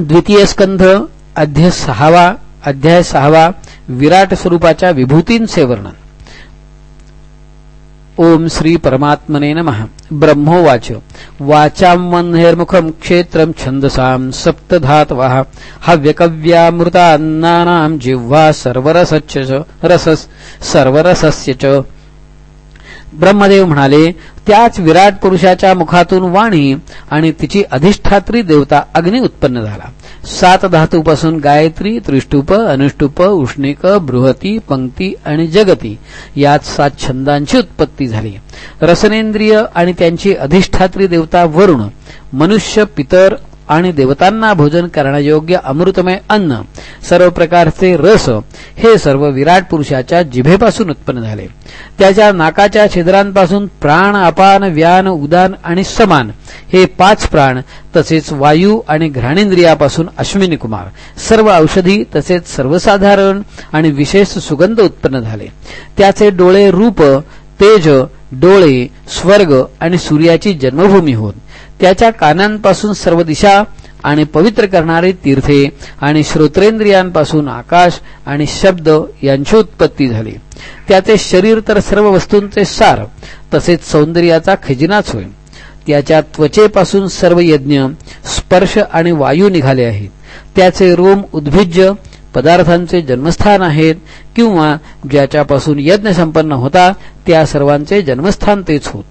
द्वितीय स्कंध अध्याय सहावा अध्याय सहावा विराट स्वरूपाच्या विभूतींचे वर्णन. ओम श्री परमात्मने नमः. ब्रह्मोवाच. वाचां वह्निर्मुखं क्षेत्रं छन्दसां सप्तधातवः. हव्यकव्यामृतान्नानां जिह्वा सर्वरसच्च रसस् सर्वरसस्य च ब्रह्मदेव म्हणाले त्याच विराट पुरुषाच्या मुखातून वाणी आणि तिची अधिष्ठात्री देवता अग्नी उत्पन्न झाला. सात धातूपासून गायत्री त्रिष्टुप अनुष्टुप उष्णिक बृहती पंक्ती आणि जगती यात सात छंदांची उत्पत्ती झाली. रसनेंद्रिय आणि त्यांची अधिष्ठात्री देवता वरुण मनुष्य पितर आणि देवतांना भोजन करण्यायोग्य अमृतमय अन्न सर्व प्रकारचे रस हे सर्व विराट पुरुषाच्या जिभेपासून उत्पन्न झाले. त्याच्या नाकाच्या छिद्रांपासून प्राण अपान व्यान उदान आणि समान हे पाच प्राण तसेच वायू आणि घ्राणेंद्रियापासून अश्विनी कुमार सर्व औषधी तसेच सर्वसाधारण आणि विशेष सुगंध उत्पन्न झाले. त्याचे डोळे रूप तेज डोळे स्वर्ग आणि सूर्याची जन्मभूमी होत. त्याच्या कानांपासून सर्व दिशा आणि पवित्र करणारे तीर्थे आणि श्रोत्रेंद्रियांपासून आकाश आणि शब्द यांची उत्पत्ती झाली. त्याचे शरीर तर सर्व वस्तूंचे सार तसेच सौंदर्याचा खजिनाच होय. त्याच्या त्वचेपासून सर्व यज्ञ स्पर्श आणि वायू निघाले आहेत. त्याचे रोम उद्भिज्य पदार्थांचे जन्मस्थान आहेत किंवा ज्याच्यापासून यज्ञ संपन्न होता त्या सर्वांचे जन्मस्थान तेच होत.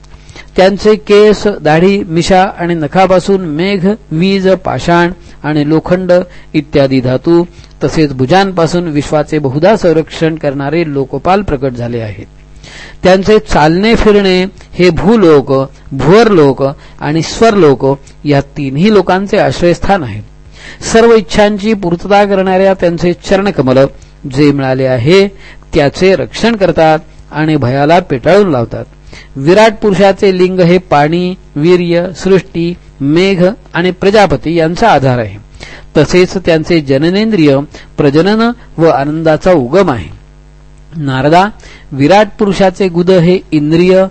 त्यांचे केस दाढी मिशा आणि नखापासून मेघ वीज पाषाण आणि लोखंड इत्यादी धातू तसेच भुजांपासून विश्वाचे बहुधा संरक्षण करणारे लोकपाल प्रकट झाले आहेत. त्यांचे चालणे फिरणे हे भूलोक भुवरलोक आणि स्वरलोक या तिन्ही लोकांचे आश्रयस्थान आहेत सर्व इच्छांची पूर्तता करणाऱ्या त्यांचे चरणकमल जे मिळाले आहे त्याचे रक्षण करतात आणि भयाला पेटाळून लावतात. विराट पुरुषाचे लिंग हे पाणी वीर्य सृष्टी मेघ आणि प्रजापती यांचा आधार आहे. तसेच त्यांचे जननेंद्रिय प्रजनन व आनंदाचा उगम आहे. नारदा विराट पुरुषाचे गुद हे इंद्रिय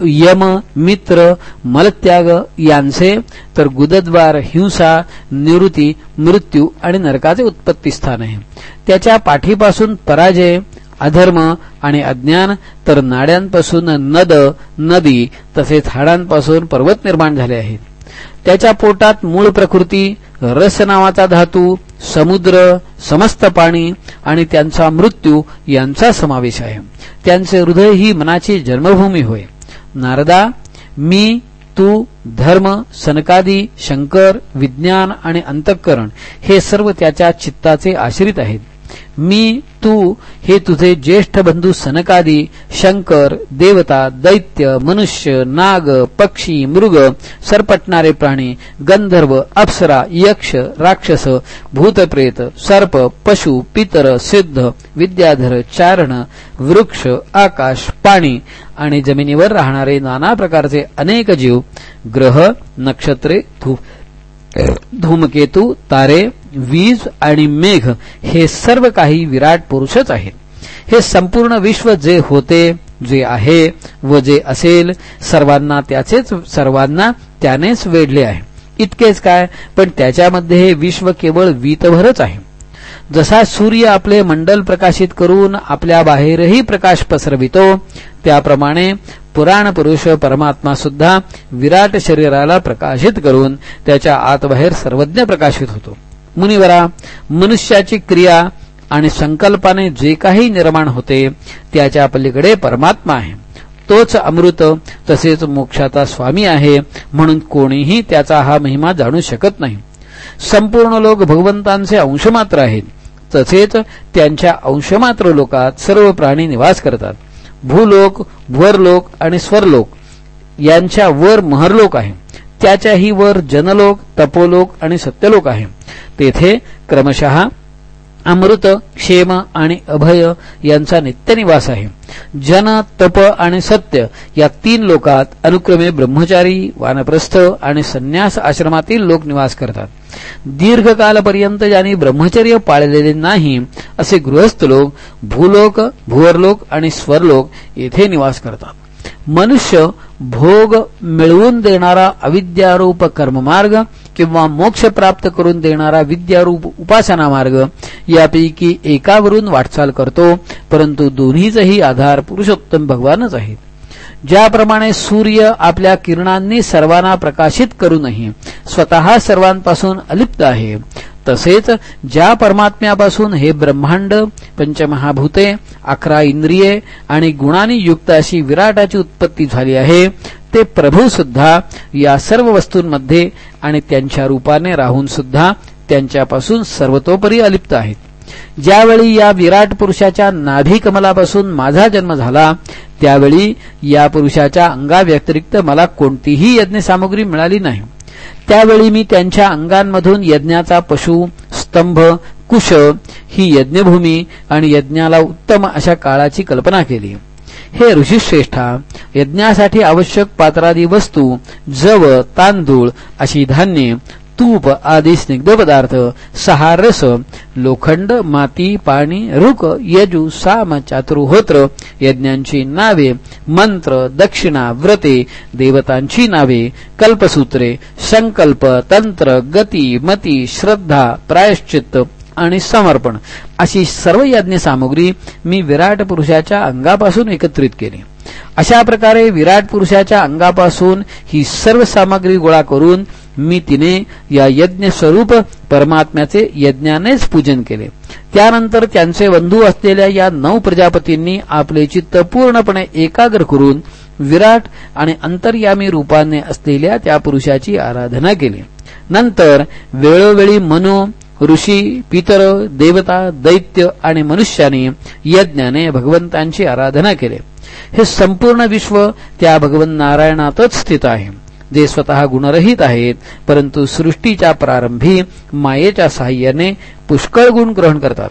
यम मित्र मलत्याग यांचे तर गुदद्वार हिंसा निवृत्ती मृत्यू आणि नरकाचे उत्पत्ती स्थान आहे. त्याच्या पाठीपासून पराजय अधर्म आणि अज्ञान तर नाड्यांपासून नद नदी तसेच हाडांपासून पर्वत निर्माण झाले आहेत. त्याच्या पोटात मूळ प्रकृती रस नावाचा धातू समुद्र समस्त पाणी आणि त्यांचा मृत्यू यांचा समावेश आहे. त्यांचे हृदय ही मनाची जन्मभूमी होय. नारदा मी तू धर्म सनकादी शंकर विज्ञान आणि अंतःकरण हे सर्व त्याच्या चित्ताचे आश्रित आहेत. मी तू हे तुझे ज्येष्ठ बंधू सनकादी शंकर देवता दैत्य मनुष्य नाग पक्षी मृग सरपटणारे प्राणी गंधर्व अप्सरा यक्ष राक्षस भूतप्रेत सर्प पशु पितर सिद्ध विद्याधर चारण वृक्ष आकाश पाणी आणि जमिनीवर राहणारे नाना प्रकारचे अनेक जीव ग्रह नक्षत्रे धूमकेतू तारे वीज आणि मेघ हे सर्व काही विराट पुरुषच आहेत. हे संपूर्ण विश्व जे होते जे आहे व जे असेल सर्वांना त्याचेच सर्वांना त्यानेच वेढले आहे. इतकेच काय पण त्याच्यामध्ये हे विश्व केवळ वीतभरच आहे. जसा सूर्य आपले मंडल प्रकाशित करून आपल्या बाहेरही प्रकाश पसरवितो त्याप्रमाणे पुराण पुरुष परमात्मा सुद्धा विराट शरीराला प्रकाशित करून त्याच्या आतबाहेर सर्वज्ञ प्रकाशित होतो. मुनिवरा मनुष्याची क्रिया आणि संकल्पाने जे काही निर्माण होते त्याच्या पलीकडे परमात्मा आहे. तोच अमृत तसेच मोक्षाचा स्वामी आहे म्हणून कोणीही त्याचा हा महिमा जाणू शकत नाही. संपूर्ण लोक भगवंतांचे अंशमात्र आहेत. तसेच त्यांच्या अंशमात्र लोकात सर्व प्राणी निवास करतात. भूलोक भुवरलोक आणि स्वरलोक यांच्या वर महरलोक आहे. त्याच्याही वर जनलोक तपोलोक आणि सत्यलोक आहे. तेथे क्रमशः अमृत क्षेम आणि अभय यांचा नित्यनिवास आहे. जन तप आणि सत्य या तीन लोकात अनुक्रमे ब्रह्मचारी वानप्रस्थ आणि संन्यास आश्रमातील लोक निवास करतात. दीर्घकालपर्यंत ज्यांनी ब्रह्मचर्य पाळलेले नाही असे गृहस्थ लोक भूलोक भुवरलोक आणि स्वरलोक येथे निवास करतात. मनुष्य भोग मिळवून देणारा अविद्यारूप कर्ममार्ग किंवा मोक्ष प्राप्त करून देणारा विद्यारूप उपासना मार्ग यापैकी एकावरून वाटचाल करतो परंतु दोन्हीचाही आधार पुरुषोत्तम भगवानच आहेत. ज्याप्रमाणे सूर्य आपल्या किरणांनी सर्वांना प्रकाशित करूनही स्वतः सर्वांपासून अलिप्त आहे तसेच ज्या परमात्म्यापासून हे ब्रह्मांड पंचमहाभूते अकरा इंद्रिये आणि गुणांनी युक्त अशी विराटाची उत्पत्ती झाली आहे ते प्रभू सुद्धा या सर्व वस्तूंमध्ये आणि त्यांच्या रूपाने राहून सुद्धा त्यांच्यापासून सर्वतोपरी अलिप्त आहेत. ज्यावेळी या विराट पुरुषाच्या नाभी कमलापासून माझा जन्म झाला त्यावेळी या पुरुषाच्या अंगाव्यतिरिक्त मला कोणतीही यज्ञसामुग्री मिळाली नाही. त्यावेळी मी त्यांच्या अंगांमधून यज्ञाचा पशु स्तंभ कुश ही यज्ञभूमी आणि यज्ञाला उत्तम अशा काळाची कल्पना केली. हे ऋषीश्रेष्ठा यज्ञासाठी आवश्यक पात्रादी वस्तू जव तांदूळ अशी धान्ये तूप आदी स्निग्ध पदार्थ सहा रस लोखंड माती पाणी रुक यजू साम चातुर्होत्र यज्ञांची नावे मंत्र दक्षिणा व्रते देवतांची नावे कल्पसूत्रे संकल्प तंत्र गती मती श्रद्धा प्रायश्चित्त आणि समर्पण अशी सर्व यज्ञ सामुग्री मी विराट पुरुषाच्या अंगापासून एकत्रित केली. अशा प्रकारे विराट पुरुषाच्या अंगापासून ही सर्व सामग्री गोळा करून मी तिने या यज्ञ स्वरूप परमात्म्याचे यज्ञानेच पूजन केले. त्यानंतर त्यांचे बंधू असलेल्या या नऊ प्रजापतींनी आपले चित्त पूर्णपणे एकाग्र करून विराट आणि अंतर्यामी रूपाने असलेल्या त्या पुरुषाची आराधना केली. नंतर वेळोवेळी मनो ऋषी पितर देवता दैत्य आणि मनुष्याने यज्ञाने भगवंतांची आराधना केली. हे संपूर्ण विश्व त्या भगवंत नारायणातच स्थित आहे. जे स्वतः गुणरहित आहेत परंतु सृष्टीच्या प्रारंभी मायेच्या साह्याने पुष्कळ गुण ग्रहण करतात.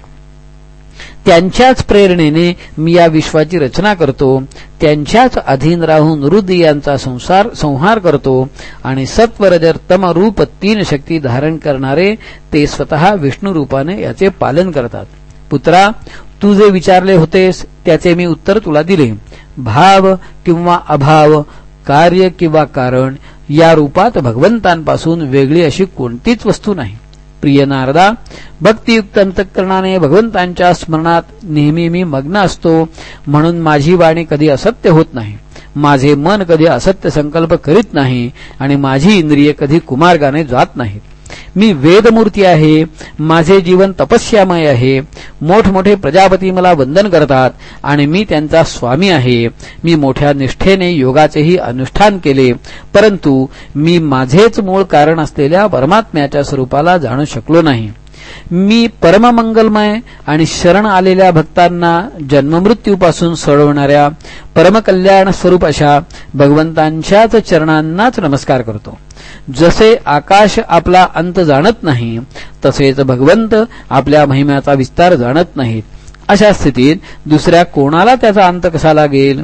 त्यांच्याच प्रेरणेने मी या विश्वाची रचना करतो त्यांच्याच अधीन राहून रुद्र यांचा संसार संहार करतो आणि सत्वरजर तमरूप तीन शक्ती धारण करणारे ते स्वतः विष्णू रूपाने याचे पालन करतात. पुत्रा तू जे विचारले होतेस त्याचे मी उत्तर तुला दिले. भाव किंवा अभाव कार्य किंवा कारण या रूपात भगवंतांपासून वेगळी अशी कोणतीच वस्तू नाही. प्रिय नारदा भक्तियुक्त अंतकरणाने भगवंतांच्या स्मरणात नेहमी मी मग्न असतो म्हणून माझी वाणी कधी असत्य होत नाही. माझे मन कधी असत्य संकल्प करीत नाही आणि माझी इंद्रिये कधी कुमार्गाने जात नाहीत. मी वेदमूर्ती आहे माझे जीवन तपस्यामय आहे मोठमोठे प्रजापती मला वंदन करतात आणि मी त्यांचा स्वामी आहे. मी मोठ्या निष्ठेने योगाचेही अनुष्ठान केले परंतु मी माझेच मूळ कारण असलेल्या परमात्म्याच्या स्वरूपाला जाणू शकलो नाही. मी परममंगलमय आणि शरण आलेल्या भक्तांना जन्ममृत्यूपासून सोडवणाऱ्या परमकल्याण स्वरूप अशा भगवंतांच्याच चरणांनाच नमस्कार करतो. जसे आकाश आपला अंत जाणत नाही तसेच भगवंत आपल्या महिम्याचा विस्तार जाणत नाहीत. अशा स्थितीत दुसऱ्या कोणाला त्याचा अंत कसा लागेल?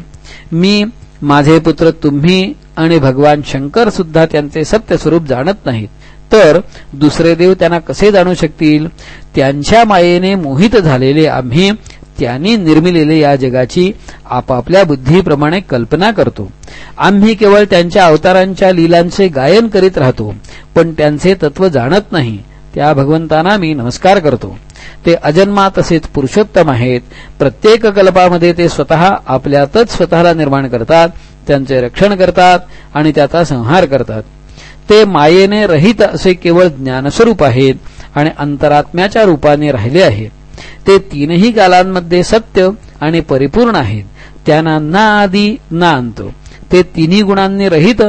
मी माझे पुत्र तुम्ही आणि भगवान शंकर सुद्धा त्यांचे सत्य स्वरूप जाणत नाहीत. तर दुसरे देव त्यांना कसे जाणू शकतील? त्यांच्या मायेने मोहित झालेले आम्ही त्यांनी निर्मिलेले या जगाची आपापल्या बुद्धीप्रमाणे कल्पना करतो. आम्ही केवळ त्यांच्या अवतारांच्या लीलांचे गायन करीत राहतो पण त्यांचे तत्व जाणत नाही. त्या भगवंतांना मी नमस्कार करतो. ते अजन्मा तसेच पुरुषोत्तम आहेत. प्रत्येक कल्पामध्ये ते स्वतः आपल्यातच स्वतःला निर्माण करतात त्यांचे रक्षण करतात आणि त्याचा संहार करतात. ते मायेने रहित असे केवळ ज्ञानस्वरूप आहेत आणि अंतरात्म्याच्या रूपाने राहिले आहेत. ते तीनही कालांमध्ये सत्य आणि परिपूर्ण आहेत. त्यांना ना आदी ना अंत ते तिन्ही गुणांनी रहित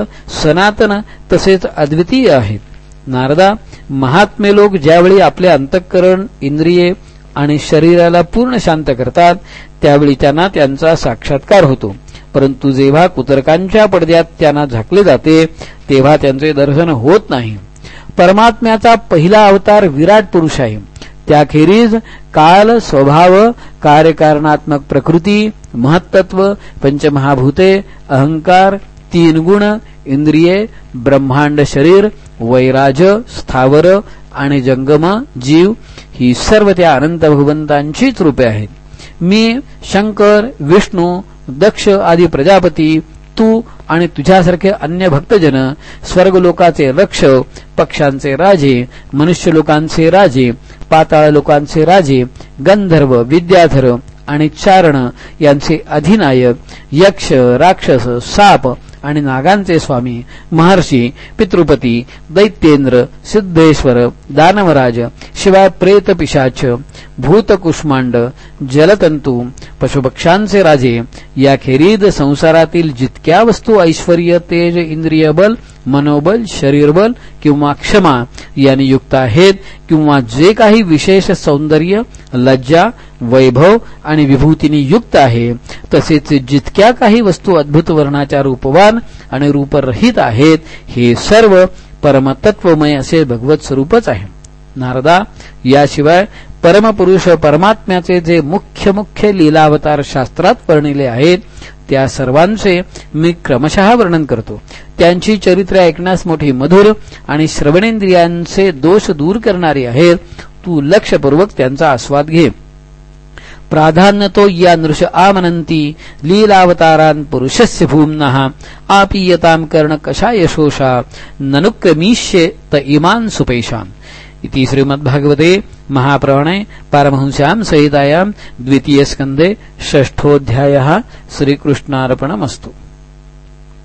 सनातन तसेच अद्वितीय आहेत. नारदा महात्मे लोक ज्यावेळी आपले अंतःकरण इंद्रिये आणि शरीराला पूर्ण शांत करतात त्यावेळी त्यांना त्यांचा साक्षात्कार होतो. परंतु जेव्हा कुतर्कांच्या पडद्यात त्यांना झाकले जाते तेव्हा त्यांचे दर्शन होत नाही. परमात्म्याचा पहिला अवतार विराट पुरुष आहे. त्याखेरीज काल स्वभाव कार्यकारणात्मक प्रकृती महत्त्व पंचमहाभूते अहंकार तीन गुण इंद्रिये ब्रह्मांड शरीर वैराज स्थावर आणि जंगम जीव ही सर्व त्या अनंत भगवंतांचीच रूपे आहेत. मी शंकर विष्णू दक्ष आदी प्रजापती तू आणि तुझ्यासारखे अन्य भक्तजन स्वर्गलोकाचे रक्ष पक्षांचे राजे मनुष्य लोकांचे राजे पाताळ लोकांचे राजे गंधर्व विद्याधर आणि चारण यांचे अधिनायक यक्ष राक्षस साप आणि नागांचे स्वामी महर्षी पितृपती दैत्येंद्र सिद्धेश्वर दानवराज शिवाय प्रेत पिशाच भूतकुष्मांड जलतंतू पशुपक्षांचे राजे याखेरीज संसारातील जितक्या वस्तू ऐश्वर तेज इंद्रिय बल मनोबल शरीरबल किंवा क्षमा याने युक्त आहेत किंवा जे काही विशेष सौंदर्य लज्जा वैभव आणि विभूतीने युक्त आहे तसेच जितक्या काही वस्तू अद्भुत वर्णाच्या रूपवान आणि रूपरहित आहेत हे सर्व परमतत्वमय असे भगवत स्वरूपच आहे. नारदा याशिवाय परमपुरुष परमात्म्याचे जे मुख्य मुख्य लीलावतार शास्त्रात वर्णिले आहेत त्या सर्वांचे मी क्रमशः वर्णन करतो. त्यांची चरित्रे ऐकण्यास मोठी मधुर आणि श्रवणेंद्रियांचे दोष दूर करणारी आहेत तू लक्षपूर्वक त्यांचा आस्वाद घे. प्राधान्य तो या नृष आमनंती लीलावतारान पुरुषस्य भूम्नः आपीयतां कर्ण कशा यशोषा ननुक्रमीष्ये त इमान सुपेशान इति श्रीमद्भागवते महापुराणे पारमहंस्यां सहितायां द्वितीयस्कन्धे षष्ठोऽध्यायः श्रीकृष्णार्पणमस्तु।